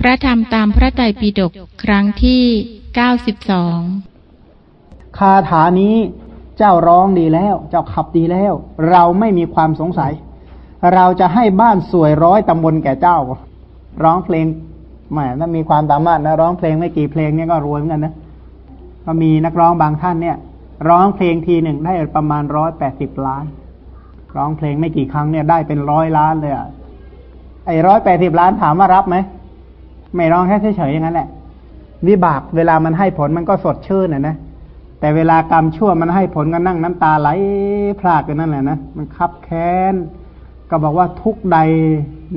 พระธรรมตามพระไตรปิฎกครั้งที่เก้าสิบสองคาถานี้เจ้าร้องดีแล้ว เจ้าขับดีแล้ว เราไม่มีความสงสัย เราจะให้บ้านสวยร้อยตำบลแก่เจ้า ร้องเพลงแหมถ้ามีความสามารถนะร้องเพลงไม่กี่เพลงเนี่ยก็รวยเหมือนกันนะก็มีนักร้องบางท่านเนี่ย ร้องเพลงทีหนึ่งได้ประมาณร้อยแปดสิบล้าน ร้องเพลงไม่กี่ครั้งเนี่ยได้เป็นร้อยล้านเลยอะไอ้ร้อยแปดสิบล้านถามว่ารับไหม ไม่ร้องแค่เฉยๆอย่างนั้นแหละ วิบากเวลามันให้ผลมันก็สดชื่นนะนะแต่เวลากรรมชั่วมันให้ผลก็นั่งน้ำตาไหลพลากันนั่นแหละนะมันคับแค้นก็บอกว่าทุกใด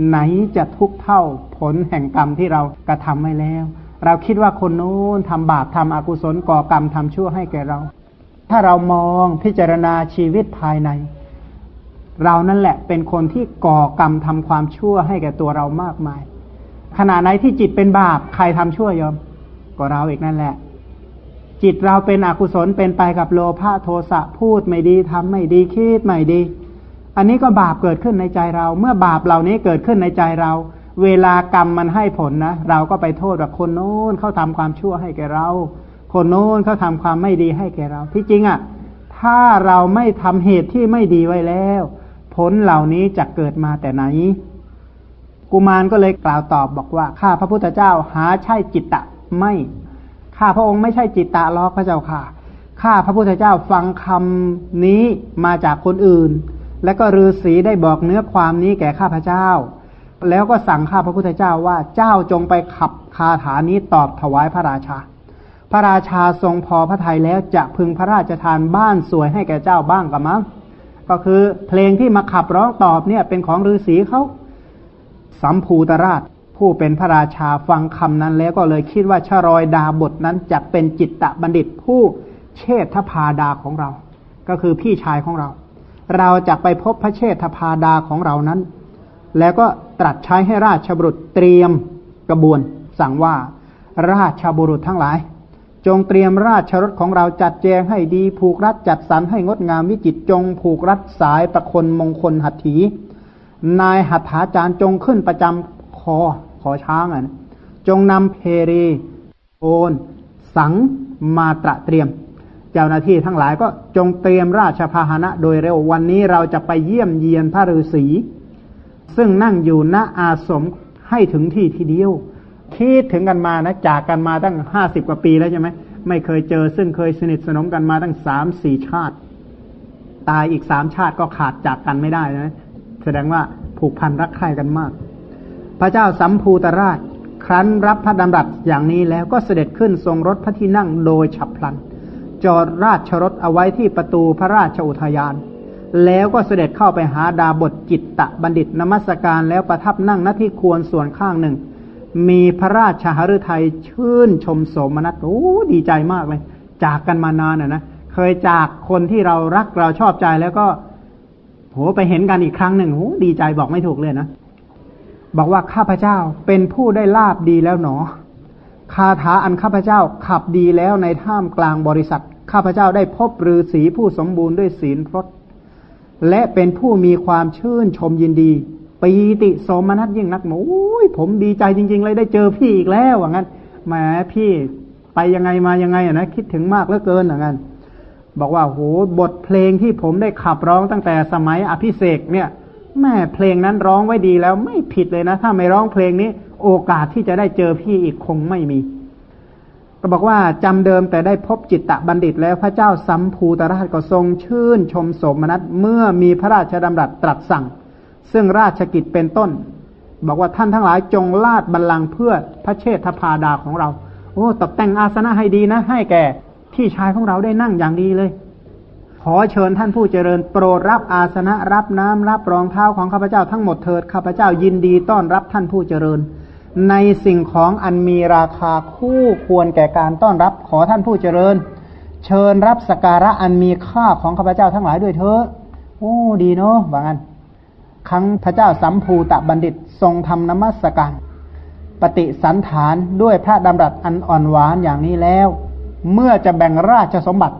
ไหนจะทุกเท่าผลแห่งกรรมที่เรากระทำไว้แล้ว เราคิดว่าคนนู้นทำบาปทำอกุศลก่อกรรมทำชั่วให้แก่เรา ถ้าเรามองพิจารณาชีวิตภายใน เรานั่นแหละเป็นคนที่ก่อกรรมทำความชั่วให้แก่ตัวเรามากมาย ขณะไหนที่จิตเป็นบาป ใครทำชั่วยอม ก็เราอีกนั่นแหละ จิตเราเป็นอกุศลเป็นไปกับโลภะโทสะพูดไม่ดีทำไม่ดีคิดไม่ดี อันนี้ก็บาปเกิดขึ้นในใจเรา เมื่อบาปเหล่านี้เกิดขึ้นในใจเรา เวลากรรมมันให้ผลนะ เราก็ไปโทษว่าคนโน้นเขาทำความชั่วให้แก่เรา คนโน้นเขาทาความไม่ดีให้แก่เรา ที่จริงอะ่ะ ถ้าเราไม่ทำเหตุที่ไม่ดีไว้แล้ว ผลเหล่านี้จะเกิดมาแต่ไหน กุมารก็เลยกล่าวตอบบอกว่าข้าพระพุทธเจ้าหาใช่จิตตะไม่ข้าพระองค์ไม่ใช่จิตตะลอกพระเจ้าค่ะข้าพระพุทธเจ้าฟังคำนี้มาจากคนอื่น และก็ฤาษีได้บอกเนื้อความนี้แก่ข้าพเจ้า แล้วก็สั่งข้าพระพุทธเจ้าว่าเจ้าจงไปขับคาถานี้ตอบถวายพระราชา พระราชาทรงพอพระทัยแล้วจะพึงพระราชทานบ้านสวยให้แก่เจ้าบ้างกับมั้งก็คือเพลงที่มาขับร้องตอบเนี่ยเป็นของฤาษีเขา สัมภูตราช ผู้เป็นพระราชาฟังคำนั้นแล้วก็เลยคิดว่าชรอยดาบทนั้นจะเป็นจิตตะบัณฑิตผู้เชษฐพาดาของเรา ก็คือพี่ชายของเรา เราจะไปพบพระเชษฐพาดาของเรานั้น แล้วก็ตรัสใช้ให้ราชบุรุษเตรียมกระบวน สั่งว่าราชบุรุษทั้งหลาย จงเตรียมราชรถของเราจัดแจงให้ดี ผูกรัดจัดสรรให้งดงามวิจิตจง ผูกรัดสายประคนมงคลหัตถี นายหัตถาจารย์จงขึ้นประจำคอขอช้างอะจงนำเพรีโอนสังมาตระเตรียม เจ้าหน้าที่ทั้งหลายก็จงเตรียมราชพาหนะโดยเร็ววันนี้เราจะไปเยี่ยมเยียนพระฤาษี ซึ่งนั่งอยู่ณอาสมให้ถึงที่ทีเดียวคิดถึงกันมานะจากกันมาตั้งห้าสิบกว่าปีแล้วใช่ไหมไม่เคยเจอซึ่งเคยสนิทสนมกันมาตั้งสามสี่ชาติ ตายอีกสามชาติก็ขาดจากกันไม่ได้นะ แสดงว่าผูกพันรักใคร่กันมาก พระเจ้าสัมภูตราช ครั้นรับพระดำรัสอย่างนี้แล้วก็เสด็จขึ้นทรงรถพระที่นั่งโดยฉับพลัน จอดราชรถเอาไว้ที่ประตูพระราชอุทยาน แล้วก็เสด็จเข้าไปหาดาบทจิตตะบัณฑิตนมัสการแล้วประทับนั่งณที่ควรส่วนข้างหนึ่ง มีพระราชหฤทัยชื่นชมโสมนัสโอ้ดีใจมากเลย จากกันมานานอะนะเคยจากคนที่เรารักเราชอบใจแล้วก็ โหไปเห็นกันอีกครั้งหนึ่งโหดีใจบอกไม่ถูกเลยนะ บอกว่าข้าพเจ้าเป็นผู้ได้ลาบดีแล้วหนอ คาถาอันข้าพเจ้าขับดีแล้วในท่ามกลางบริษัท ข้าพเจ้าได้พบฤาษีผู้สมบูรณ์ด้วยศีลพรตและเป็นผู้มีความชื่นชมยินดีปีติสมนัสยิ่งนักโอ้ยผมดีใจจริง ๆ เลยได้เจอพี่อีกแล้วว่างั้นแหมพี่ไปยังไงมายังไงอะนะคิดถึงมากเหลือเกินอย่างั้น บอกว่าโหบทเพลงที่ผมได้ขับร้องตั้งแต่สมัยอภิเษกเนี่ยแม่เพลงนั้นร้องไว้ดีแล้วไม่ผิดเลยนะ ถ้าไม่ร้องเพลงนี้ โอกาสที่จะได้เจอพี่อีกคงไม่มีก็บอกว่าจำเดิมแต่ได้พบจิตตะบัณฑิตแล้วพระเจ้าสัมภูตราชก็ทรงชื่นชมสมนัตเมื่อมีพระราชดำรัสตรัสสั่ง ซึ่งราชกิจเป็นต้น บอกว่าท่านทั้งหลายจงลาดบัลลังก์เพื่อพระเชษฐพาดาของเรา โอ้ตกแต่งอาสนะให้ดีนะ ให้แก่ พี่ชายของเราได้นั่งอย่างดีเลย ขอเชิญท่านผู้เจริญโปรดรับอาสนะรับน้ำรับรองเท้าของข้าพเจ้าทั้งหมดเถิดข้าพเจ้ายินดีต้อนรับท่านผู้เจริญ ในสิ่งของอันมีราคาคู่ควรแก่การต้อนรับขอท่านผู้เจริญ เชิญรับสการะอันมีค่าของข้าพเจ้าทั้งหลายด้วยเถอะโอ้ดีเนาะว่างั้นครั้งพระเจ้าสัมภูตะบัณฑิตทรงทำนมัสการปฏิสันฐานด้วยพระดำรัสอันอ่อนหวานอย่างนี้แล้ว เมื่อจะแบ่งราชสมบัติ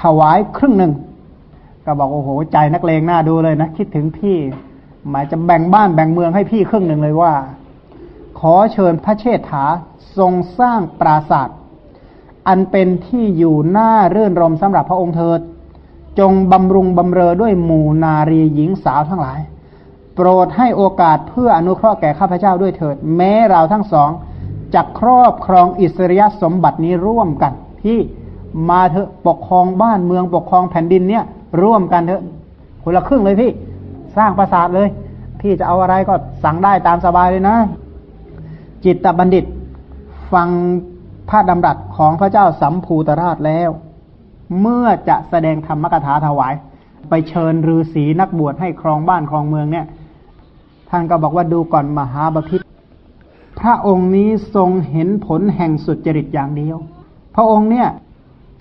ถวายครึ่งหนึ่ง ก็บอกโอ้โห ใจนักเลงหน้าดูเลยนะ คิดถึงพี่ หมายจะแบ่งบ้านแบ่งเมืองให้พี่ครึ่งหนึ่งเลยว่า ขอเชิญพระเชษฐาทรงสร้างปราศาสตร์อันเป็นที่อยู่หน้าเรื่นรมสำหรับพระองค์เถิด จงบำรุงบำเรอด้วยหมู่นารีหญิงสาวทั้งหลาย โปรดให้โอกาสเพื่ออนุเคราะห์แก่ข้าพเจ้าด้วยเถิด แม้เราทั้งสองจะครอบครองอิสริยสมบัตินี้ร่วมกัน ที่มาเถอะปกครองบ้านเมืองปกครองแผ่นดินเนี่ย ร่วมกันเถอะคนละครึ่งเลยพี่ สร้างปราสาทเลย พี่จะเอาอะไรก็สั่งได้ตามสบายเลยนะ จิตตบัณฑิต ฟังพระดำรัสของพระเจ้าสัมภูตราชแล้ว เมื่อจะแสดงธรรมกถาถวาย ไปเชิญฤาษีนักบวชให้ครองบ้านครองเมืองเนี่ย ท่านก็บอกว่าดูก่อนมหาบพิษพระองค์นี้ทรงเห็นผลแห่งสุดจริตอย่างเดียว ระองค์เนี่ย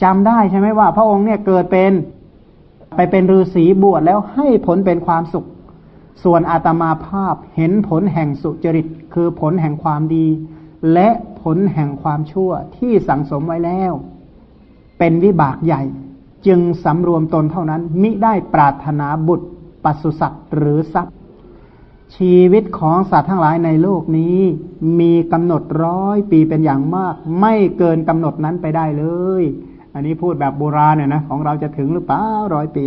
จำได้ใช่ไหมว่า พระองค์เนี่ยเกิดเป็นไปเป็นฤาษีบวชแล้วให้ผลเป็นความสุข ส่วนอาตมาภาพเห็นผลแห่งสุจริต คือผลแห่งความดี และผลแห่งความชั่วที่สังสมไว้แล้ว เป็นวิบากใหญ่ จึงสำรวมตนเท่านั้น มิได้ปรารถนาบุตรปัสุสัตว์หรือทรัพย์ ชีวิตของสัตว์ทั้งหลายในโลกนี้ มีกำหนดร้อยปีเป็นอย่างมาก ไม่เกินกำหนดนั้นไปได้เลย อันนี้พูดแบบโบราณเนี่ยนะของเราจะถึงหรือเปล่าร้อยปี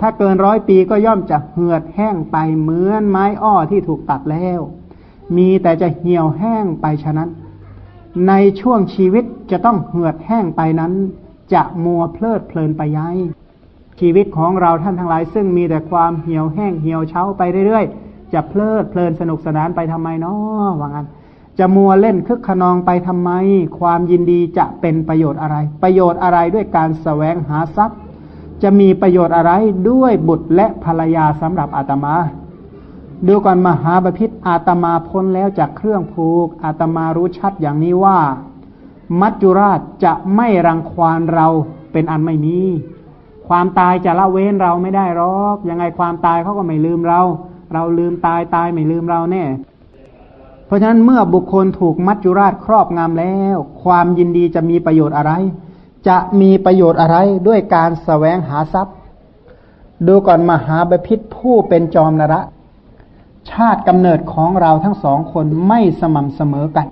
ถ้าเกินร้อยปีก็ย่อมจะเหือดแห้งไปเหมือนไม้อ้อที่ถูกตัดแล้ว มีแต่จะเหี่ยวแห้งไปฉะนั้น ในช่วงชีวิตจะต้องเหือดแห้งไปนั้น จะมัวเพลิดเพลินไปยัยชีวิตของเราท่านทั้งหลาย ซึ่งมีแต่ความเหี่ยวแห้งเหี่ยวเฉาไปเรื่อยๆ จะเพลิดเพลินสนุกสนานไปทำไมเนาะว่างั้น จะมัวเล่นคึกขนองไปทำไม ความยินดีจะเป็นประโยชน์อะไร ประโยชน์อะไรด้วยการสแสวงหาทรัพย์ จะมีประโยชน์อะไรด้วยบุตรและภรรยาสำหรับอาตมา ดูก่อนมหาบพิษอาตมาพ้นแล้วจากเครื่องผูกอาตมารู้ชัดอย่างนี้ว่า มัจจุราชจะไม่รังควานเราเป็นอันไม่มีความตายจะละเว้นเราไม่ได้หรอก ยังไงความตายเขาก็ไม่ลืมเรา เราลืมตายตายไม่ลืมเราแน่ เพราะฉะนั้นเมื่อบุคคลถูกมัจจุราชครอบงำแล้ว ความยินดีจะมีประโยชน์อะไร จะมีประโยชน์อะไรด้วยการสแสวงหาทรัพย์ ดูก่อนมหาบพิษผู้เป็นจอมนระ ชาติกำเนิดของเราทั้งสองคนไม่สม่ำเสมอกัน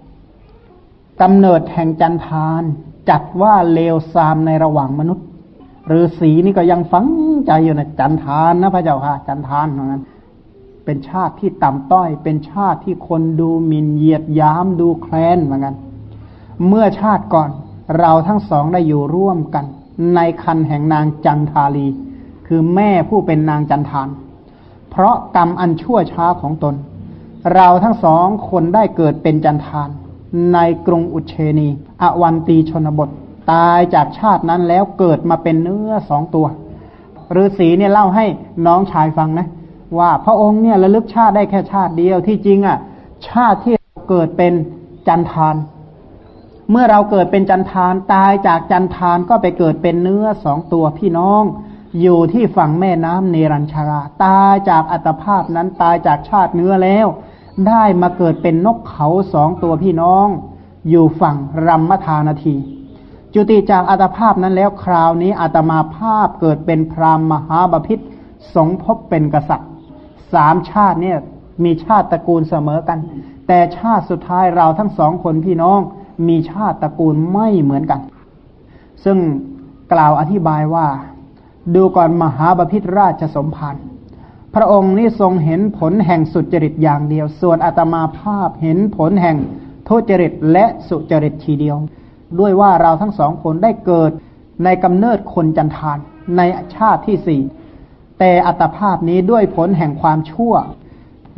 กำเนิดแห่งจันทาน จัดว่าเลวทรามในระหว่างมนุษย์หรือสีนี่ก็ยังฝังใจอยู่นะจันทานนะพระเจ้าค่ะ จันทานเหมือนกัน เป็นชาติที่ต่ำต้อย เป็นชาติที่คนดูหมินเหยียดย้มดูแคลนเหมือนกัน เมื่อชาติก่อนเราทั้งสองได้อยู่ร่วมกัน ในคันแห่งนางจันทาลี คือแม่ผู้เป็นนางจันทาน เพราะกรรมอันชั่วช้าของตน เราทั้งสองคนได้เกิดเป็นจันทาน ในกรุงอุเชนีอวันตีชนบท ตายจากชาตินั้นแล้วเกิดมาเป็นเนื้อสองตัวฤาษีเนี่ยเล่าให้น้องชายฟังนะ ว่าพระองค์เนี่ยระลึกชาติได้แค่ชาติเดียวที่จริงอะ ชาติที่เกิดเป็นจันทาน เมื่อเราเกิดเป็นจันทานตายจากจันทานก็ไปเกิดเป็นเนื้อสองตัวพี่น้อง อยู่ที่ฝั่งแม่น้ำเนรัญชารา ตายจากอัตภาพนั้นตายจากชาติเนื้อแล้ว ได้มาเกิดเป็นนกเขาสองตัวพี่น้อง อยู่ฝั่งรัมมทานาที จุติจากอัตภาพนั้นแล้วคราวนี้อาตมาภาพเกิดเป็นพรามมหาบพิษสงพบเป็นกษัตริย์ สามชาติเนี่ยมีชาติตระกูลเสมอกัน แต่ชาติสุดท้ายเราทั้งสองคนพี่น้อง มีชาติตระกูลไม่เหมือนกัน ซึ่งกล่าวอธิบายว่า ดูก่อนมหาบพิตรราชสมภารพระองค์นี่ทรงเห็นผลแห่งสุจริตอย่างเดียว ส่วนอาตมาภาพเห็นผลแห่งทุจริตและสุจริตทีเดียว ด้วยว่าเราทั้งสองคนได้เกิดในกำเนิดคนจันทานในชาติที่สี่ แต่อัตภาพนี้ด้วยผลแห่งความชั่ว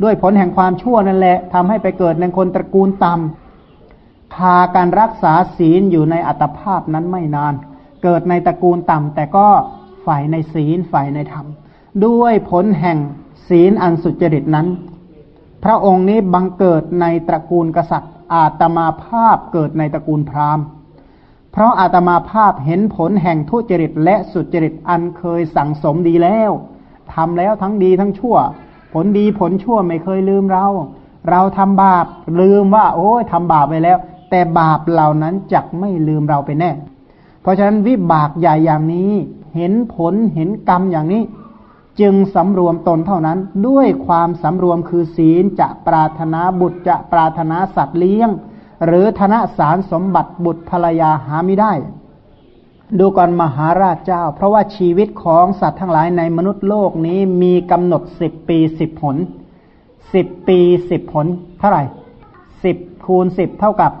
ด้วยผลแห่งความชั่วนั่นแหละทำให้ไปเกิดในคนตระกูลต่ำพาการรักษาศีลอยู่ในอัตภาพนั้นไม่นาน เกิดในตระกูลต่ำแต่ก็ฝ่ายในศีลฝ่ายในธรรม ด้วยผลแห่งศีลอันสุจริตนั้น พระองค์นี้บังเกิดในตระกูลกษัตริย์ อาตมาภาพเกิดในตระกูลพราหมณ์ เพราะอาตมาภาพเห็นผลแห่งทุจริตและสุจริตอันเคยสั่งสมดีแล้ว ทำแล้วทั้งดีทั้งชั่ว ผลดีผลชั่วไม่เคยลืมเรา เราทำบาปลืมว่า โอ้ยทำบาปไปแล้ว แต่บาปเหล่านั้นจักไม่ลืมเราไปแน่ เพราะฉะนั้นวิบากใหญ่อย่างนี้ เห็นผลเห็นกรรมอย่างนี้จจึงสำรวมตนเท่านั้น ด้วยความสำรวมคือศีลจะปรารถนาบุตรจะปรารถนาสัตว์เลี้ยง หรือธนสารสมบัติบุตรภรรยาหาไม่ได้ ดูก่อนมหาราชเจ้า เพราะว่าชีวิตของสัตว์ทั้งหลายในมนุษย์โลกนี้มีกำหนดสิบปีสิบผลสิบปีสิบผล เท่าไหร่สิบคูณสิบเท่ากับ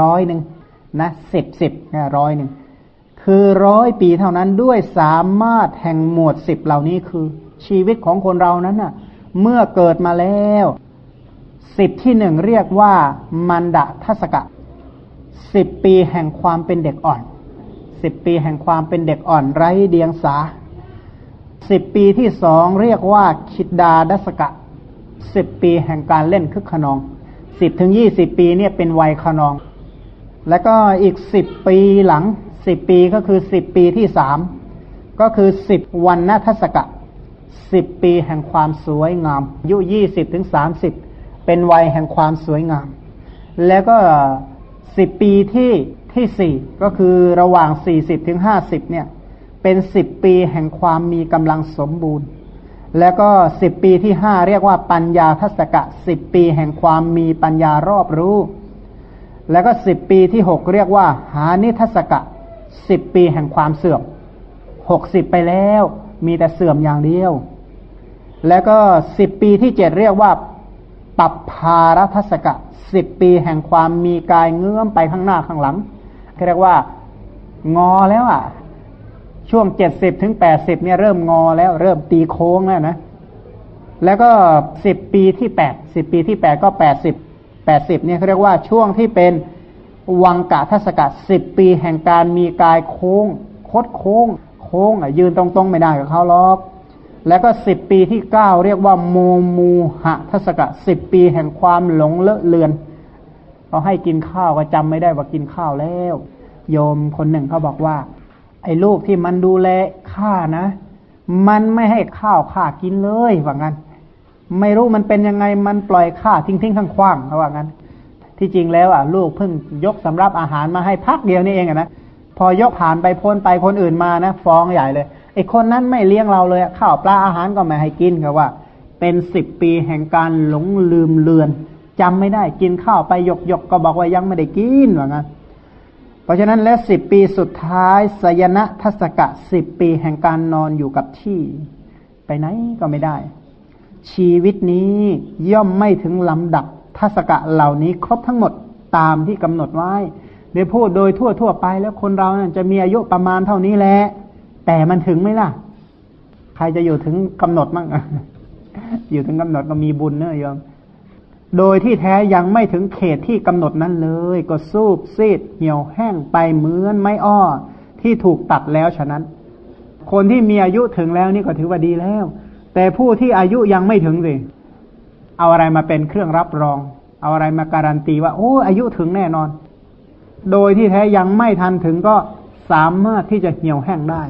ร้อยหนึ่งนะสิบสิบร้อยหนึ่งคือร้อยปีเท่านั้นด้วยสามารถแห่งหมวดสิบเหล่านี้คือ ชีวิตของคนเรานั้นน่ะ เมื่อเกิดมาแล้วสิบที่หนึ่งเรียกว่ามันดะทัศกะสิบปีแห่งความเป็นเด็กอ่อน สิบปีแห่งความเป็นเด็กอ่อนไร้เดียงสาสิบปีที่สองเรียกว่าคิดดาดัสกะสิบปีแห่งการเล่นคึกขนองสิบถึงยี่สิบปีเนี่ยเป็นวัยขนอง แล้วก็อีกสิบปีหลังสิบปีก็คือสิบปีที่สามก็คือสิบวันนาทศกะสิบปีแห่งความสวยงามอายุยี่สิบถึงสามสิบเป็นวัยแห่งความสวยงาม แล้วก็สิบปีที่ ที่สี่ก็คือระหว่างสี่สิบถึงห้าสิบเนี่ย เป็นสิบปีแห่งความมีกำลังสมบูรณ์ แล้วก็สิบปีที่ห้าเรียกว่าปัญญาทัศกะสิบปีแห่งความมีปัญญารอบรู้ แล้วก็สิบปีที่หกเรียกว่า หานิทัศกะสิบปีแห่งความเสื่อมหกสิบไปแล้ว มีแต่เสื่อมอย่างเดียว แล้วก็สิบปีที่เจ็ดเรียกว่าปัปพารทัศกะสิบปีแห่งความมีกายเงื้อมไปข้างหน้าข้างหลัง เรียกว่างอแล้วอะ ช่วงเจ็ดสิบถึงแปดสิบเนี่ยเริ่มงอแล้ว เริ่มตีโค้งแล้วนะ แล้วก็สิบปีที่แปดสิบปีที่แปดก็แปดสิบแปดสิบเนี่ยเขาเรียกว่าช่วงที่เป็นวังกะทัศกะสิบปีแห่งการมีกายโค้ง คดโค้ง โค้งอะยืนตรงๆไม่ได้กับเขาล็อกแล้วก็สิบปีที่เก้าเรียกว่าโมมูหะทัศกะสิบปีแห่งความหลงเลอะเลือน เขาให้กินข้าวก็จำไม่ได้ว่ากินข้าวแล้ว โยมคนหนึ่งเขาบอกว่า ไอ้ลูกที่มันดูแลข้านะ มันไม่ให้ข้าวข้ากินเลยว่างั้น ไม่รู้มันเป็นยังไงมันปล่อยข้าทิ้งทิ้งข้างขว้างเขาว่างั้น ที่จริงแล้วอะลูกเพิ่งยกสำรับอาหารมาให้พักเดียวนี่เองอะนะพอยกผ่านไปพ้นไปคนอื่นมานะฟ้องใหญ่เลยไอ้คนนั้นไม่เลี้ยงเราเลยข้าวปลาอาหารก็ไม่ให้กินครับว่า เป็นสิบปีแห่งการหลงลืมเลือน จำไม่ได้กินข้าวไปหยกหยกก็บอกว่ายังไม่ได้กินว่างั้นเพราะฉะนั้นแล้วสิบปีสุดท้ายสยนะทัศกะสิบปีแห่งการนอนอยู่กับที่ ไปไหนก็ไม่ได้ ชีวิตนี้ย่อมไม่ถึงลำดับทัศกะเหล่านี้ครบทั้งหมดตามที่กำหนดไว้เดี๋ยวพูดโดยทั่วทั่วไปแล้วคนเรานี่ยจะมีอายุประมาณเท่านี้แหละแต่มันถึงไหมล่ะ ใครจะอยู่ถึงกำหนดมั่งอยู่ถึงกำหนดก็มีบุญเนอะโยม โดยที่แท้ยังไม่ถึงเขตที่กำหนดนั้นเลย ก็สูบซีดเหี่ยวแห้งไปเหมือนไม้อ้อ ที่ถูกตัดแล้วฉะนั้น คนที่มีอายุถึงแล้วนี่ก็ถือว่าดีแล้ว แต่ผู้ที่อายุยังไม่ถึงสิเอาอะไรมาเป็นเครื่องรับรอง เอาอะไรมาการันตีว่า โอ้ อายุถึงแน่นอน โดยที่แท้ยังไม่ทันถึงก็สามารถที่จะเหี่ยวแห้งได้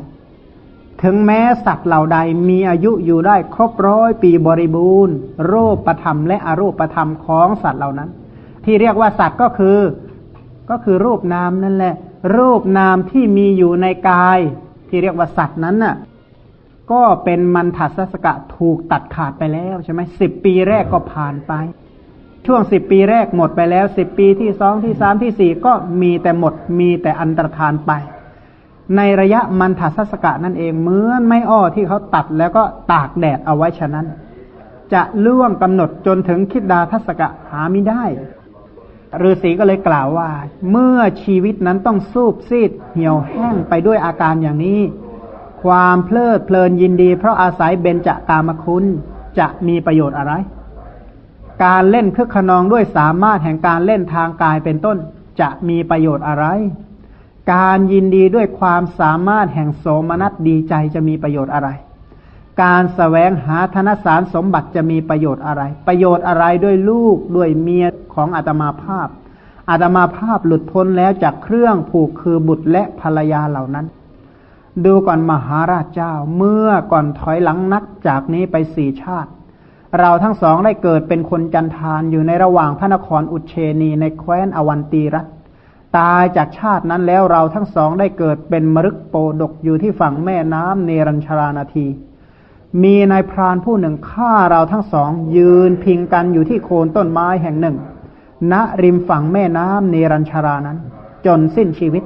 ถึงแม้สัตว์เหล่าใดมีอายุอยู่ได้ครบร้อยปีบริบูรณ์ โรคประธรรมและอรูปประธรรมของสัตว์เหล่านั้น ที่เรียกว่าสัตว์ก็คือ ก็คือรูปนามนั่นแหละ รูปนามที่มีอยู่ในกาย ที่เรียกว่าสัตว์นั้นน่ะ ก็เป็นมันถัสสกะถูกตัดขาดไปแล้วใช่ไหมสิบปีแรกก็ผ่านไป ช่วงสิบปีแรกหมดไปแล้วสิบปีที่สองที่สามที่สี่ก็มีแต่หมดมีแต่อันตรธานไป ในระยะมันถัสสกะนั่นเองเหมือนไม่อ้อที่เขาตัดแล้วก็ตากแดดเอาไว้ฉะนั้น จะล่วงกำหนดจนถึงคิดดาทัศกะหาไม่ได้ฤาษีก็เลยกล่าวว่า เมื่อชีวิตนั้นต้องสูบซีดเหี่ยวแห้งไปด้วยอาการอย่างนี้ ความเพลิดเพลินยินดี เพราะอาศัยเบญจากามคุณจะมีประโยชน์อะไร การเล่นคึกขนองด้วยสามารถแห่งการเล่นทางกายเป็นต้น จะมีประโยชน์อะไร การยินดีด้วยความสามารถแห่งโสมนัสดีใจจะมีประโยชน์อะไร การสแสวงหาธนสารสมบัติจะมีประโยชน์อะไร ประโยชน์อะไรด้วยลูกด้วยเมียของอาตมาภาพ อาตมาภาพหลุดพ้นแล้วจากเครื่องผูกคือบุตรและภรรยาเหล่านั้น ดูก่อนมหาราชเจ้าเมื่อก่อนถอยหลังนักจากนี้ไปสี่ชาติ เราทั้งสองได้เกิดเป็นคนจันทานอยู่ในระหว่างพระนครอุเชนีในแคว้นอวันตีรัต ตายจากชาตินั้นแล้วเราทั้งสองได้เกิดเป็นมรึกโปดกอยู่ที่ฝั่งแม่น้ำเนรัญชรานาที มีนายพรานผู้หนึ่งฆ่าเราทั้งสอง ยืนพิงกันอยู่ที่โคนต้นไม้แห่งหนึ่ง ณริมฝั่งแม่น้ำเนรัญชารานั้น จนสิ้นชีวิต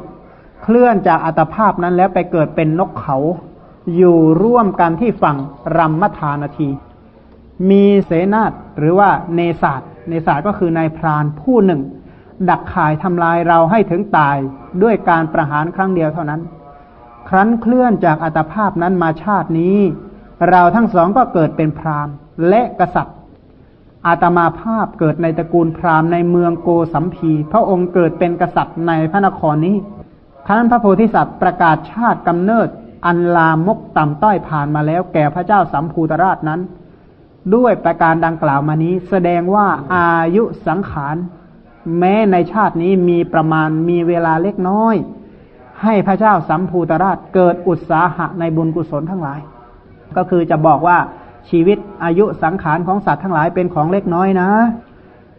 เคลื่อนจากอัตภาพนั้นแล้วไปเกิดเป็นนกเขา อยู่ร่วมกันที่ฝั่งรัมมทานาที มีเสนาฏหรือว่าเนศาสเนศาสก็คือนายพรานผู้หนึ่ง ดักข่ายทำลายเราให้ถึงตายด้วยการประหารครั้งเดียวเท่านั้น ครั้นเคลื่อนจากอัตภาพนั้นมาชาตินี้ เราทั้งสองก็เกิดเป็นพราหมณ์และกษัตริย์ อาตมาภาพเกิดในตระกูลพราหมณ์ในเมืองโกสัมพี พระองค์เกิดเป็นกษัตริย์ในพระนครนี้ครั้นพระโพธิสัตว์ประกาศชาติกำเนิด อันลามกต่ำต้อยผ่านมาแล้วแก่พระเจ้าสัมภูตราชนั้น ด้วยประการดังกล่าวมานี้แสดงว่าอายุสังขาร แม้ในชาตินี้มีประมาณมีเวลาเล็กน้อย ให้พระเจ้าสัมภูตราชเกิดอุตสาหะในบุญกุศลทั้งหลาย ก็คือจะบอกว่าชีวิตอายุสังขารของสัตว์ทั้งหลายเป็นของเล็กน้อยนะ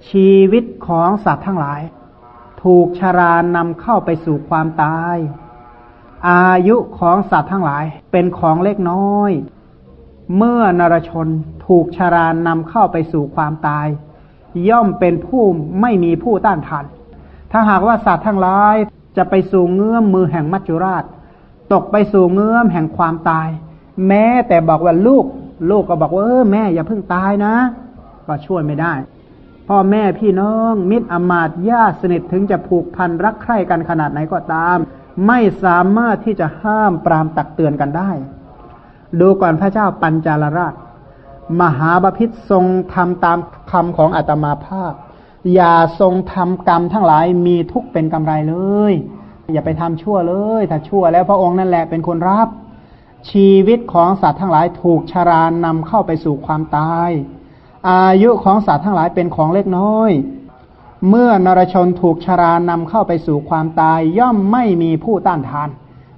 ชีวิตของสัตว์ทั้งหลาย ถูกชารานำเข้าไปสู่ความตาย อายุของสัตว์ทั้งหลายเป็นของเล็กน้อย เมื่อนรชนถูกชารานำเข้าไปสู่ความตาย ย่อมเป็นผู้ไม่มีผู้ต้านทาน ถ้าหากว่าสัตว์ทั้งหลายจะไปสู่เงื้อมมือแห่งมัจจุราช ตกไปสู่เงื้อมแห่งความตาย แม้แต่บอกว่าลูก ลูกก็บอกว่าเออแม่อย่าเพิ่งตายนะ ก็ช่วยไม่ได้ พ่อแม่พี่น้อง มิตรอมาตญาติสนิทถึงจะผูกพันรักใคร่กันขนาดไหนก็ตาม ไม่สามารถที่จะห้ามปรามตักเตือนกันได้ ดูก่อนพระเจ้าปัญจาลราช มหาบพิษทรงทำตามคำของอาตมาภาพ อย่าทรงทำกรรมทั้งหลายมีทุกเป็นกำไรเลย อย่าไปทำชั่วเลย ถ้าชั่วแล้วพระองค์นั่นแหละเป็นคนรับ ชีวิตของสัตว์ทั้งหลายถูกชารานำเข้าไปสู่ความตาย อายุของสัตว์ทั้งหลายเป็นของเล็กน้อย เมื่อนรชนถูกชารานำเข้าไปสู่ความตาย ย่อมไม่มีผู้ต้านทาน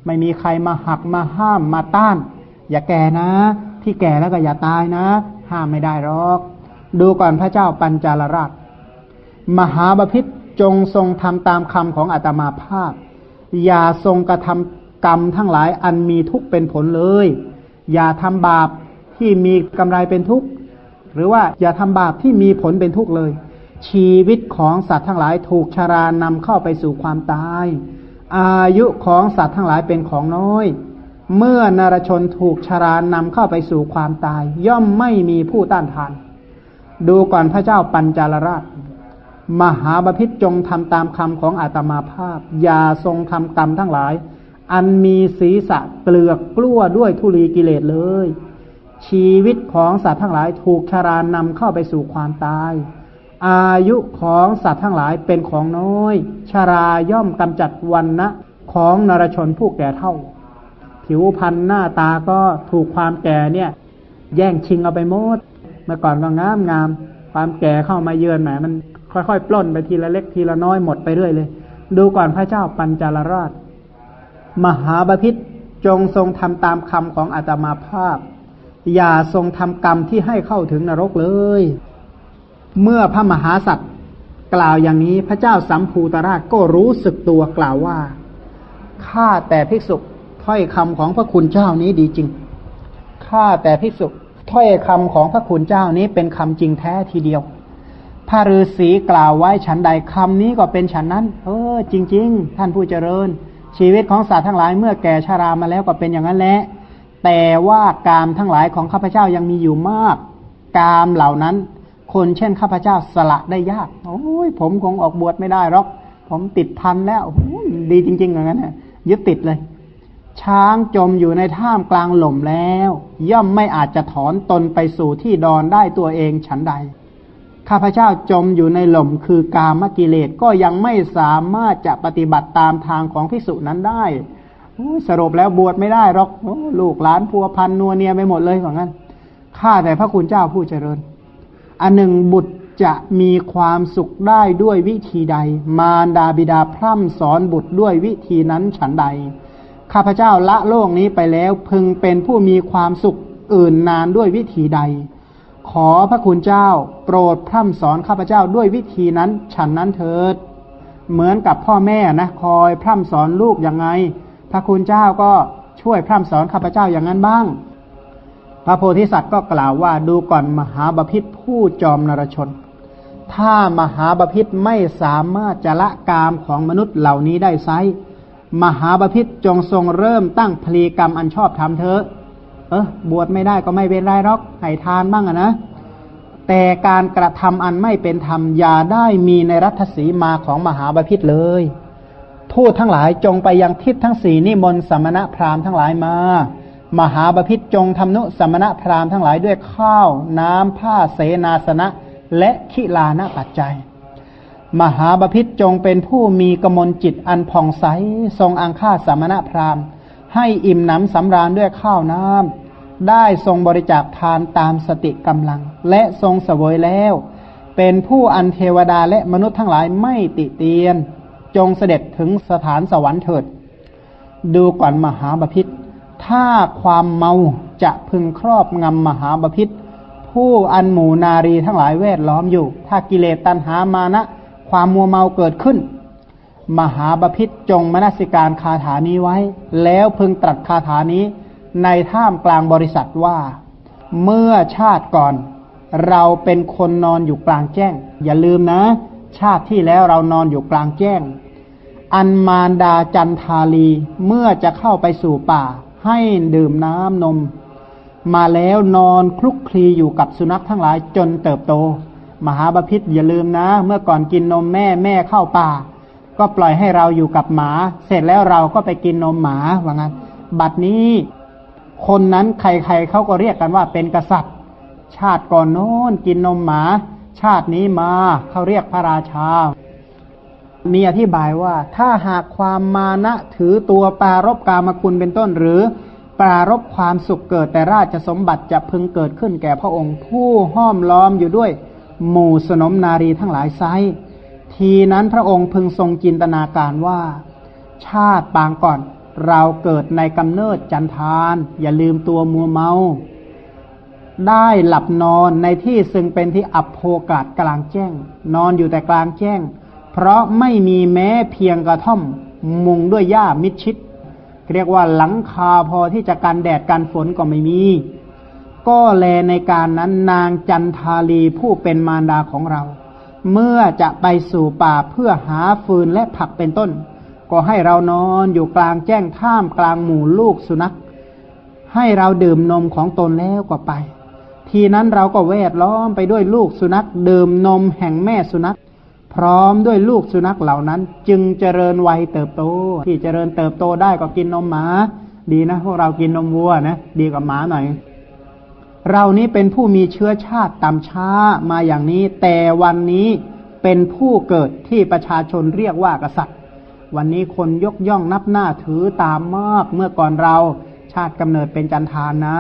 ไม่มีใครมาหักมาห้ามมาต้าน อย่าแก่นะ ที่แก่แล้วก็อย่าตายนะ ห้ามไม่ได้หรอก ดูก่อนพระเจ้าปัญจาลราช มหาบพิษจงทรงทำตามคำของอาตมาภาพ อย่าทรงกระทำกรรมทั้งหลายอันมีทุกข์เป็นผลเลย อย่าทำบาปที่มีกำไรเป็นทุกข์ หรือว่าอย่าทำบาปที่มีผลเป็นทุกข์เลย ชีวิตของสัตว์ทั้งหลายถูกชารานำเข้าไปสู่ความตาย อายุของสัตว์ทั้งหลายเป็นของน้อย เมื่อนรชนถูกชารานำเข้าไปสู่ความตาย ย่อมไม่มีผู้ต้านทาน ดูก่อนพระเจ้าปัญจาลราช มหาบพิษจงทำตามคำของอาตมาภาพ อย่าทรงทำกรรมทั้งหลาย อันมีศีรษะเกลือกกล้วด้วยทุลีกิเลสเลย ชีวิตของสัตว์ทั้งหลายถูกชารานำเข้าไปสู่ความตาย อายุของสัตว์ทั้งหลายเป็นของน้อย ชาราย่อมกำจัดวันนะของนรชนผู้แก่เท่า ผิวพรรณหน้าตาก็ถูกความแก่เนี่ย แย่งชิงเอาไปหมด เมื่อก่อนก็งามงาม ความแก่เข้ามาเยือนแหมมันค่อยๆ ปล้นไปทีละเล็กทีละน้อยหมดไปเรื่อยเลย ดูก่อนพระเจ้าปัญจาลราช มหาบพิษจงทรงทำตามคำของอาตมาภาพ อย่าทรงทำกรรมที่ให้เข้าถึงนรกเลย เมื่อพระมหาสัตว์กล่าวอย่างนี้พระเจ้าสัมภูตราชก็รู้สึกตัวกล่าวว่าข้าแต่ภิกษุ ถ้อยคำของพระคุณเจ้านี้ดีจริง ข้าแต่ภิกษุถ้อยคำของพระคุณเจ้านี้เป็นคำจริงแท้ทีเดียว พระฤาษีกล่าวไว้ฉันใดคำนี้ก็เป็นฉันนั้น เออ จริง ๆ ท่านผู้เจริญ ชีวิตของสัตว์ทั้งหลายเมื่อแก่ชารามาแล้วก็เป็นอย่างนั้นแหละ แต่ว่ากามทั้งหลายของข้าพเจ้ายังมีอยู่มาก กามเหล่านั้น คนเช่นข้าพเจ้าสละได้ยาก โอ้ยผมคงออกบวชไม่ได้หรอก ผมติดพันแล้วดีจริง ๆ อย่างนั้นนะยึดติดเลย ช้างจมอยู่ในท่ามกลางหล่มแล้ว ย่อมไม่อาจจะถอนตนไปสู่ที่ดอนได้ตัวเองฉันใด ข้าพเจ้าจมอยู่ในหล่มคือกามกิเลสก็ยังไม่สามารถจะปฏิบัติตามทางของพิสุนั้นได้สรุปแล้วบวชไม่ได้หรอกลูกหลานพัวพันนัวเนียไปหมดเลยของนั้นข้าแต่พระคุณเจ้าผู้เจริญ อันหนึ่งบุตรจะมีความสุขได้ด้วยวิธีใด มารดาบิดาพร่ำสอนบุตรด้วยวิธีนั้นฉันใด ข้าพเจ้าละโลกนี้ไปแล้วพึงเป็นผู้มีความสุขอื่นนานด้วยวิธีใด ขอพระคุณเจ้า โปรดพร่ำสอนข้าพเจ้าด้วยวิธีนั้น ฉันนั้นเถิด เหมือนกับพ่อแม่นะคอยพร่ำสอนลูกยังไง พระคุณเจ้าก็ช่วยพร่ำสอนข้าพเจ้าอย่างนั้นบ้าง พระโพธิสัตว์ก็กล่าวว่าดูก่อนมหาบพิษผู้จอมนรชน ถ้ามหาบพิษไม่สามารถจะละกามของมนุษย์เหล่านี้ได้ไซ มหาบพิษจงทรงเริ่มตั้งพลีกรรมอันชอบทำเถอะ เออบวชไม่ได้ก็ไม่เป็นไรหรอกให้ทานบ้างอะนะ แต่การกระทำอันไม่เป็นธรรมอย่าได้มีในรัฐสีมาของมหาบพิษเลย ทูตทั้งหลายจงไปยังทิศทั้งสี่นิมนต์สมณะพราหมณ์ทั้งหลายมา มหาบพิษจงทำนุสมณะพราหมณ์ทั้งหลายด้วยข้าว น้ำผ้าเสนาสนะ และขิลานะปัจจัย มหาบพิษจงเป็นผู้มีกมลจิตอันผ่องใส ทรงอังค่าสามณพราหมณ์ ให้อิ่มหนำสำราญด้วยข้าวน้ำ ได้ทรงบริจาคทานตามสติกำลัง และทรงเสวยแล้ว เป็นผู้อันเทวดาและมนุษย์ทั้งหลายไม่ติเตียน จงเสด็จถึงสถานสวรรค์เถิด ดูก่อนมหาบพิษถ้าความเมาจะพึงครอบงำมหาบพิษผู้อันหมู่นารีทั้งหลายแวดล้อมอยู่ ถ้ากิเลสตัณหามานะ ความมัวเมาเกิดขึ้น มหาบพิษจงมนสิการคาถานี้ไว้ แล้วพึงตรัสคาถานี้ในท่ามกลางบริษัทว่า เมื่อชาติก่อน เราเป็นคนนอนอยู่กลางแจ้ง อย่าลืมนะ ชาติที่แล้วเรานอนอยู่กลางแจ้ง อันมารดาจันทาลีเมื่อจะเข้าไปสู่ป่า ให้ดื่มน้ำนม มาแล้วนอนคลุกคลีอยู่กับสุนัขทั้งหลายจนเติบโต มหาบพิษอย่าลืมนะ เมื่อก่อนกินนมแม่แม่เข้าป่า ก็ปล่อยให้เราอยู่กับหมา เสร็จแล้วเราก็ไปกินนมหมาว่างั้น บัดนี้คนนั้นใครๆเขาก็เรียกกันว่าเป็นกษัตริย์ ชาติก่อนโน้นกินนมหมา ชาตินี้มาเขาเรียกพระราชา มีอธิบายว่า ถ้าหากความมานะถือตัวปารบกามคุณเป็นต้นหรือปรารบความสุขเกิดแต่ราชสมบัติจะพึงเกิดขึ้นแก่พระองค์ ผู้ห้อมล้อมอยู่ด้วย หมู่สนมนารีทั้งหลายไซทีนั้นพระองค์พึงทรงจินตนาการว่า ชาติปางก่อนเราเกิดในกำเนิดจันทาน อย่าลืมตัวมัวเมา ได้หลับนอนในที่ซึ่งเป็นที่อับโภกาศกลางแจ้ง นอนอยู่แต่กลางแจ้ง เพราะไม่มีแม้เพียงกระท่อม มุงด้วยหญ้ามิดชิด เรียกว่าหลังคาพอที่จะกันแดดกันฝนก็ไม่มี ก็แลในการนั้นนางจันทาลีผู้เป็นมารดาของเรา เมื่อจะไปสู่ป่าเพื่อหาฟืนและผักเป็นต้น ก็ให้เรานอนอยู่กลางแจ้งท่ามกลางหมู่ลูกสุนัข ให้เราดื่มนมของตนแล้วก็ไป ทีนั้นเราก็แวดล้อมไปด้วยลูกสุนัขดื่มนมแห่งแม่สุนัข พร้อมด้วยลูกสุนัขเหล่านั้น จึงเจริญวัยเติบโต ที่เจริญเติบโตได้ก็กินนมหมา ดีนะพวกเรากินนมวัวนะ ดีกว่าหมาหน่อย เรานี้เป็นผู้มีเชื้อชาติตามช้ามาอย่างนี้ แต่วันนี้เป็นผู้เกิดที่ประชาชนเรียกว่ากษัตริย์ วันนี้คนยกย่องนับหน้าถือตามมากเมื่อก่อนเราชาติกำเนิดเป็นจันทานนะ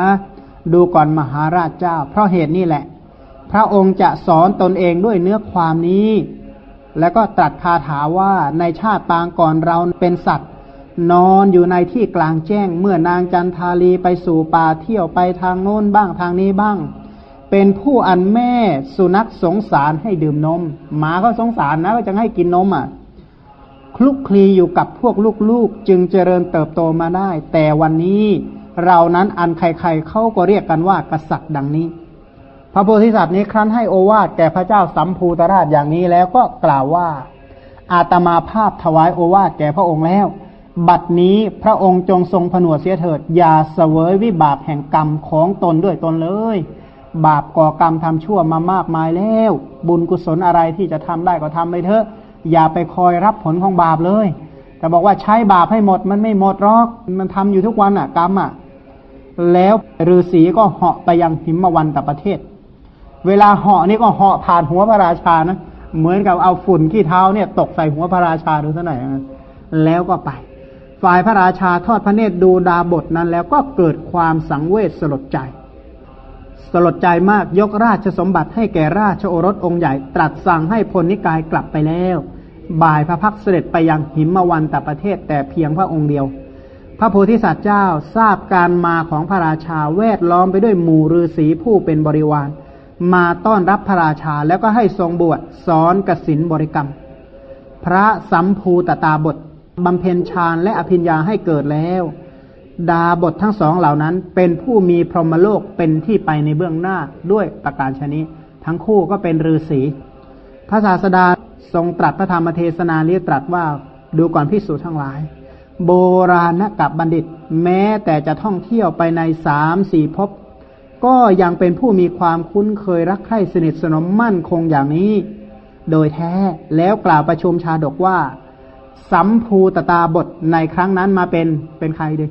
ดูก่อนมหาราชเจ้า เพราะเหตุนี้แหละ พระองค์จะสอนตนเองด้วยเนื้อความนี้ แล้วก็ตรัสคาถาว่าในชาติปางก่อนเราเป็นสัตว์ นอนอยู่ในที่กลางแจ้ง เมื่อนางจันทาลีไปสู่ป่าเที่ยวไปทางโน้นบ้างทางนี้บ้าง เป็นผู้อันแม่สุนัขสงสารให้ดื่มนม หมาก็สงสารนะก็จะให้กินนมอะคลุกคลีอยู่กับพวกลูกๆ จึงเจริญเติบโตมาได้ แต่วันนี้เรานั้นอันใครๆเขาก็เรียกกันว่ากษัตริย์ดังนี้ พระโพธิสัตว์นี้ครั้นให้โอวาทแก่พระเจ้าสัมภูตราชอย่างนี้แล้วก็กล่าวว่า อาตมาภาพถวายโอวาทแก่พระองค์แล้ว บัดนี้พระองค์จงทรงผนวดเสียเถิด อย่าเสวยวิบากแห่งกรรมของตนด้วยตนเลย บาปก่อกรรมทำชั่วมามากมายแล้ว บุญกุศลอะไรที่จะทำได้ก็ทำไปเถอะ อย่าไปคอยรับผลของบาปเลย แต่บอกว่าใช้บาปให้หมดมันไม่หมดหรอก มันทำอยู่ทุกวันอะ กรรมอะ แล้วฤาษีก็เหาะไปยังหิมวันตประเทศ เวลาเหาะนี่ก็เหาะผ่านหัวพระราชานะ เหมือนกับเอาฝุ่นขี้เท้าเนี่ย ตกใส่หัวพระราชาดูเท่าไหร่แล้วก็ไป ฝ่ายพระราชาทอดพระเนตรดูดาบทนั้นแล้วก็เกิดความสังเวชสลดใจ สลดใจมากยกราชสมบัติให้แก่ราชโอรสองค์ใหญ่ ตรัสสั่งให้พลนิกายกลับไปแล้ว บ่ายพระพักเสด็จไปยังหิมวันตประเทศแต่เพียงพระองค์เดียว พระโพธิสัตว์เจ้าทราบการมาของพระราชาแวดล้อมไปด้วยหมู่ฤาษีผู้เป็นบริวาร มาต้อนรับพระราชาแล้วก็ให้ทรงบวชสอนกสินบริกรรม พระสัมภูตตาบท บำเพ็ญฌานและอภิญญาให้เกิดแล้ว ดาบททั้งสองเหล่านั้น เป็นผู้มีพรหมโลกเป็นที่ไปในเบื้องหน้าด้วยประการชนิดทั้งคู่ก็เป็นฤาษีพระศาสดาทรงตรัสพระธรรมเทศนานี้ตรัสว่าดูก่อนพิสูจทั้งหลาย โบราณกับบัณฑิต แม้แต่จะท่องเที่ยวไปในสามสี่ภพก็ยังเป็นผู้มีความคุ้นเคยรักใคร่สนิทสนมมั่นคงอย่างนี้ โดยแท้แล้วกล่าวประชุมชาดกว่า สัมภูตตาบทในครั้งนั้นมาเป็นเป็นใครดี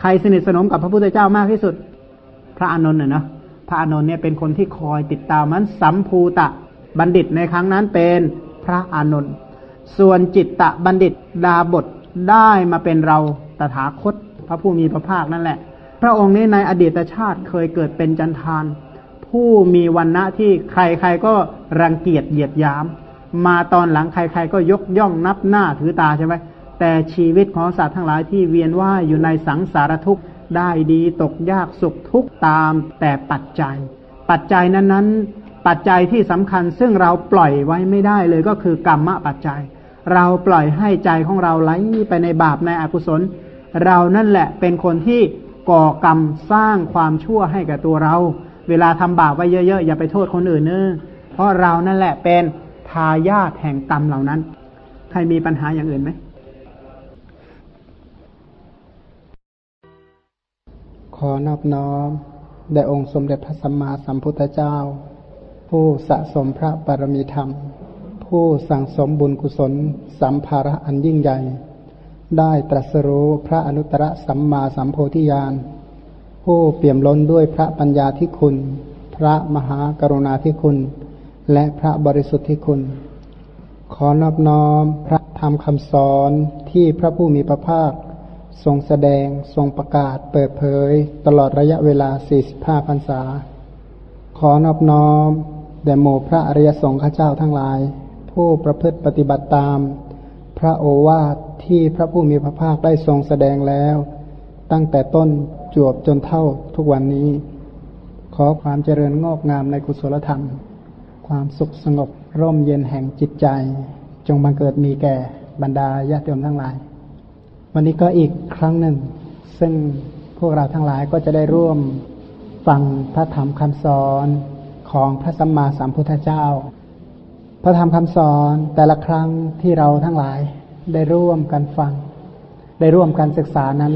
ใครสนิทสนมกับพระพุทธเจ้ามากที่สุด พระอานนท์น่ะเนาะพระอานนท์เนี่ยเป็นคนที่คอยติดตามมันสัมภูตะบัณฑิตในครั้งนั้นเป็นพระอานนท์ส่วนจิตตะบัณฑิตดาบทได้มาเป็นเราตถาคต พระผู้มีพระภาคนั่นแหละ พระองค์นี้ในอดีตชาติเคยเกิดเป็นจันทาน ผู้มีวันณะที่ใครๆก็รังเกียจเหยียดยาม มาตอนหลังใครๆก็ยกย่องนับหน้าถือตาใช่ไหมแต่ชีวิตของสัตว์ทั้งหลายที่เวียนว่ายอยู่ในสังสารทุกข์ได้ดีตกยากสุขทุกตามแต่ปัจจัย ปัจจัยนั้นๆ ปัจจัยที่สำคัญซึ่งเราปล่อยไว้ไม่ได้เลยก็คือกรรมปัจจัย เราปล่อยให้ใจของเราไหลไปในบาปในอกุศล เรานั่นแหละเป็นคนที่ก่อกรรมสร้างความชั่วให้กับตัวเรา เวลาทำบาปไว้เยอะๆอย่าไปโทษคนอื่นเนอะเพราะเรานั่นแหละเป็น ทายาทแห่งกรรมเหล่านั้น ใครมีปัญหาอย่างอื่นไหม ขอนอบน้อมแด่องค์สมเด็จพระสัมมาสัมพุทธเจ้า ผู้สะสมพระบารมีธรรม ผู้สั่งสมบุญกุศล สัมภาระอันยิ่งใหญ่ ได้ตรัสรู้พระอนุตตรสัมมาสัมโพธิญาณ ผู้เปี่ยมล้นด้วยพระปัญญาธิคุณ พระมหากรุณาธิคุณ และพระบริสุทธิคุณ ขอนอบน้อมพระธรรมคำสอนที่พระผู้มีพระภาค ทรงแสดงทรงประกาศเปิดเผย ตลอดระยะเวลา 45พรรษา ขอนอบน้อมแด่หมู่พระอริยสงฆ์ข้าเจ้าทั้งหลาย ผู้ประพฤติปฏิบัติตาม พระโอวาทที่พระผู้มีพระภาคได้ทรงแสดงแล้ว ตั้งแต่ต้นจวบจนเท่าทุกวันนี้ ขอความเจริญงอกงามในกุศลธรรม ความสุขสงบร่มเย็นแห่งจิตใจ จงบังเกิดมีแก่บรรดาญาติโยมทั้งหลาย วันนี้ก็อีกครั้งหนึ่ง ซึ่งพวกเราทั้งหลายก็จะได้ร่วมฟังพระธรรมคำสอนของพระสัมมาสัมพุทธเจ้า พระธรรมคำสอนแต่ละครั้งที่เราทั้งหลายได้ร่วมกันฟัง ได้ร่วมกันศึกษานั้น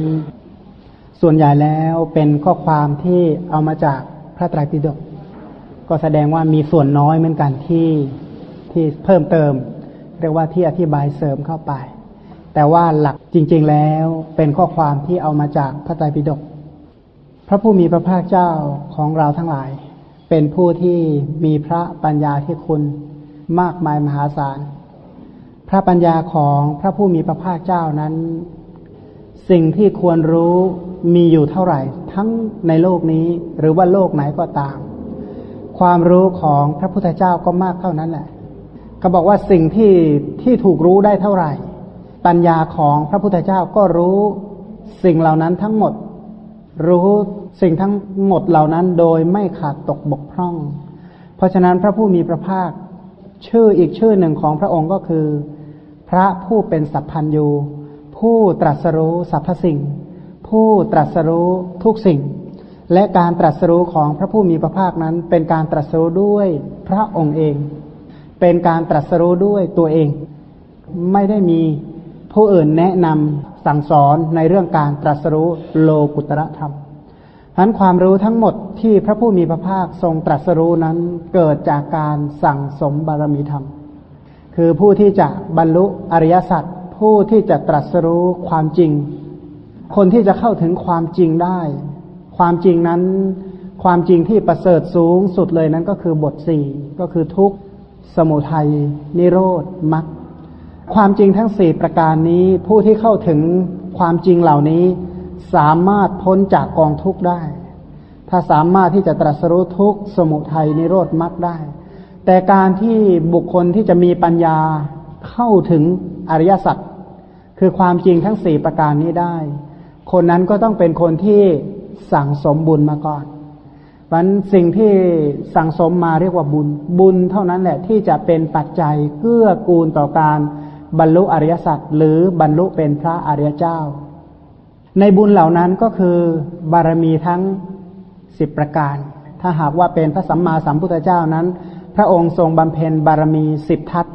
ส่วนใหญ่แล้วเป็นข้อความที่เอามาจากพระไตรปิฎก ก็แสดงว่ามีส่วนน้อยเหมือนกันที่ที่เพิ่มเติม เรียกว่าที่อธิบายเสริมเข้าไป แต่ว่าหลักจริง ๆ แล้วเป็นข้อความที่เอามาจากพระไตรปิฎกพระผู้มีพระภาคเจ้าของเราทั้งหลาย เป็นผู้ที่มีพระปัญญาที่คุณมากมายมหาศาล พระปัญญาของพระผู้มีพระภาคเจ้านั้น สิ่งที่ควรรู้มีอยู่เท่าไหร่ ทั้งในโลกนี้หรือว่าโลกไหนก็ตาม ความรู้ของพระพุทธเจ้าก็มากเท่านั้นแหละ ก็บอกว่าสิ่งที่ที่ถูกรู้ได้เท่าไหร่ ปัญญาของพระพุทธเจ้าก็รู้สิ่งเหล่านั้นทั้งหมด รู้สิ่งทั้งหมดเหล่านั้นโดยไม่ขาดตกบกพร่อง เพราะฉะนั้นพระผู้มีพระภาคชื่ออีกชื่อหนึ่งของพระองค์ก็คือ พระผู้เป็นสัพพัญญูผู้ตรัสรู้สรรพสิ่ง ผู้ตรัสรู้ทุกสิ่ง และการตรัสรู้ของพระผู้มีพระภาคนั้น เป็นการตรัสรู้ด้วยพระองค์เอง เป็นการตรัสรู้ด้วยตัวเอง ไม่ได้มีผู้อื่นแนะนำสั่งสอนในเรื่องการตรัสรู้โลกุตระธรรมฉะนั้นความรู้ทั้งหมดที่พระผู้มีพระภาคทรงตรัสรู้นั้นเกิดจากการสั่งสมบารมีธรรม คือผู้ที่จะบรรลุอริยสัจผู้ที่จะตรัสรู้ความจริง คนที่จะเข้าถึงความจริงได้ ความจริงนั้น ความจริงที่ประเสริฐสูงสุดเลยนั้นก็คือบทสี่ก็คือทุกข์สมุทัยนิโรธมรรคความจริงทั้งสี่ประการนี้ผู้ที่เข้าถึงความจริงเหล่านี้สามารถพ้นจากกองทุกข์ได้ ถ้าสามารถที่จะตรัสรู้ทุกข์สมุทัยนิโรธมรรคได้ แต่การที่บุคคลที่จะมีปัญญาเข้าถึงอริยสัจคือความจริงทั้งสี่ประการนี้ได้ คนนั้นก็ต้องเป็นคนที่ สั่งสมบุญมาก่อนมันสิ่งที่สั่งสมมาเรียกว่าบุญ บุญเท่านั้นแหละที่จะเป็นปัจจัยเกื้อกูลต่อการบรรลุอริยสัจหรือบรรลุเป็นพระอริยเจ้า ในบุญเหล่านั้นก็คือบารมีทั้งสิบประการ ถ้าหากว่าเป็นพระสัมมาสัมพุทธเจ้านั้น พระองค์ทรงบำเพ็ญบารมีสิบทัศ